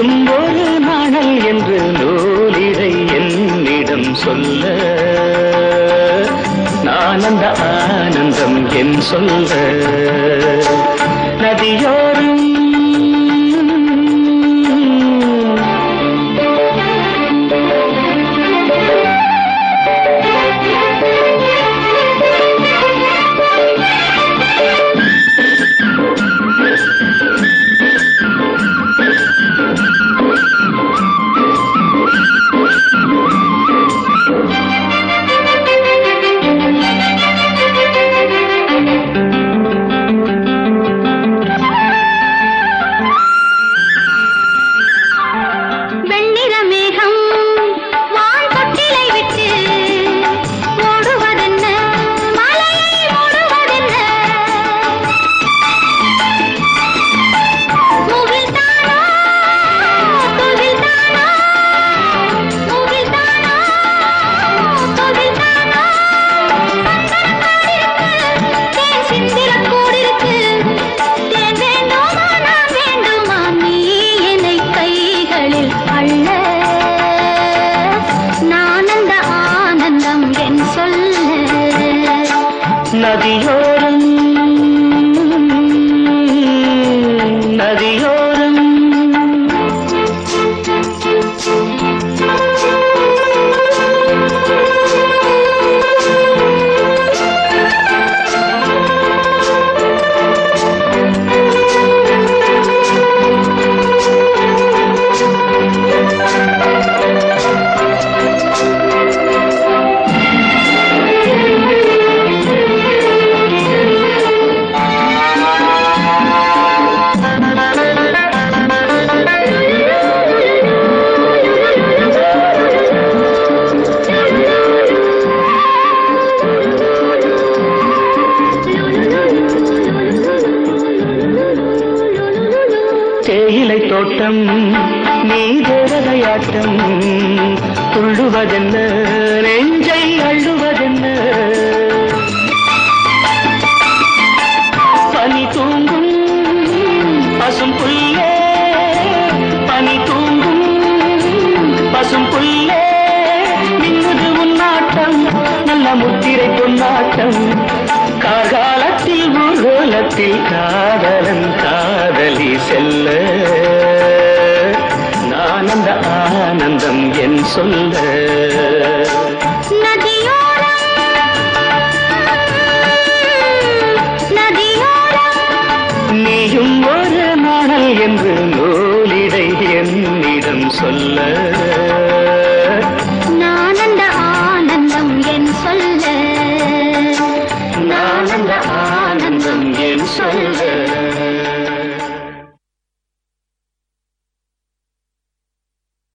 நெஞ்சும் ஒரு நாணல் என்று நூலிடை என்னிடம் சொல்ல. நான் ஆனந்தம் என் சொல்ல. நதியோ நதியோரம் தேயிலை தோட்டம் நீ தேவதையாட்டம் துள்ளுவதென்ன நெஞ்சை அள்ளுவதென்ன? பனி தூங்கும் பசும் புல்லே. பனி தூங்கும் பசும் புல்லே. மின்னுது உன்னாட்டம் நல்ல முத்திரை பொன்னாட்டம். காகால காலத்தில் காதலன் காதலி செல்ல. நானந்த ஆனந்தம் என் சொல்ல. நீயும் ஒரு நாணல் என்று நூலிடை என்னிடம் சொல்ல. say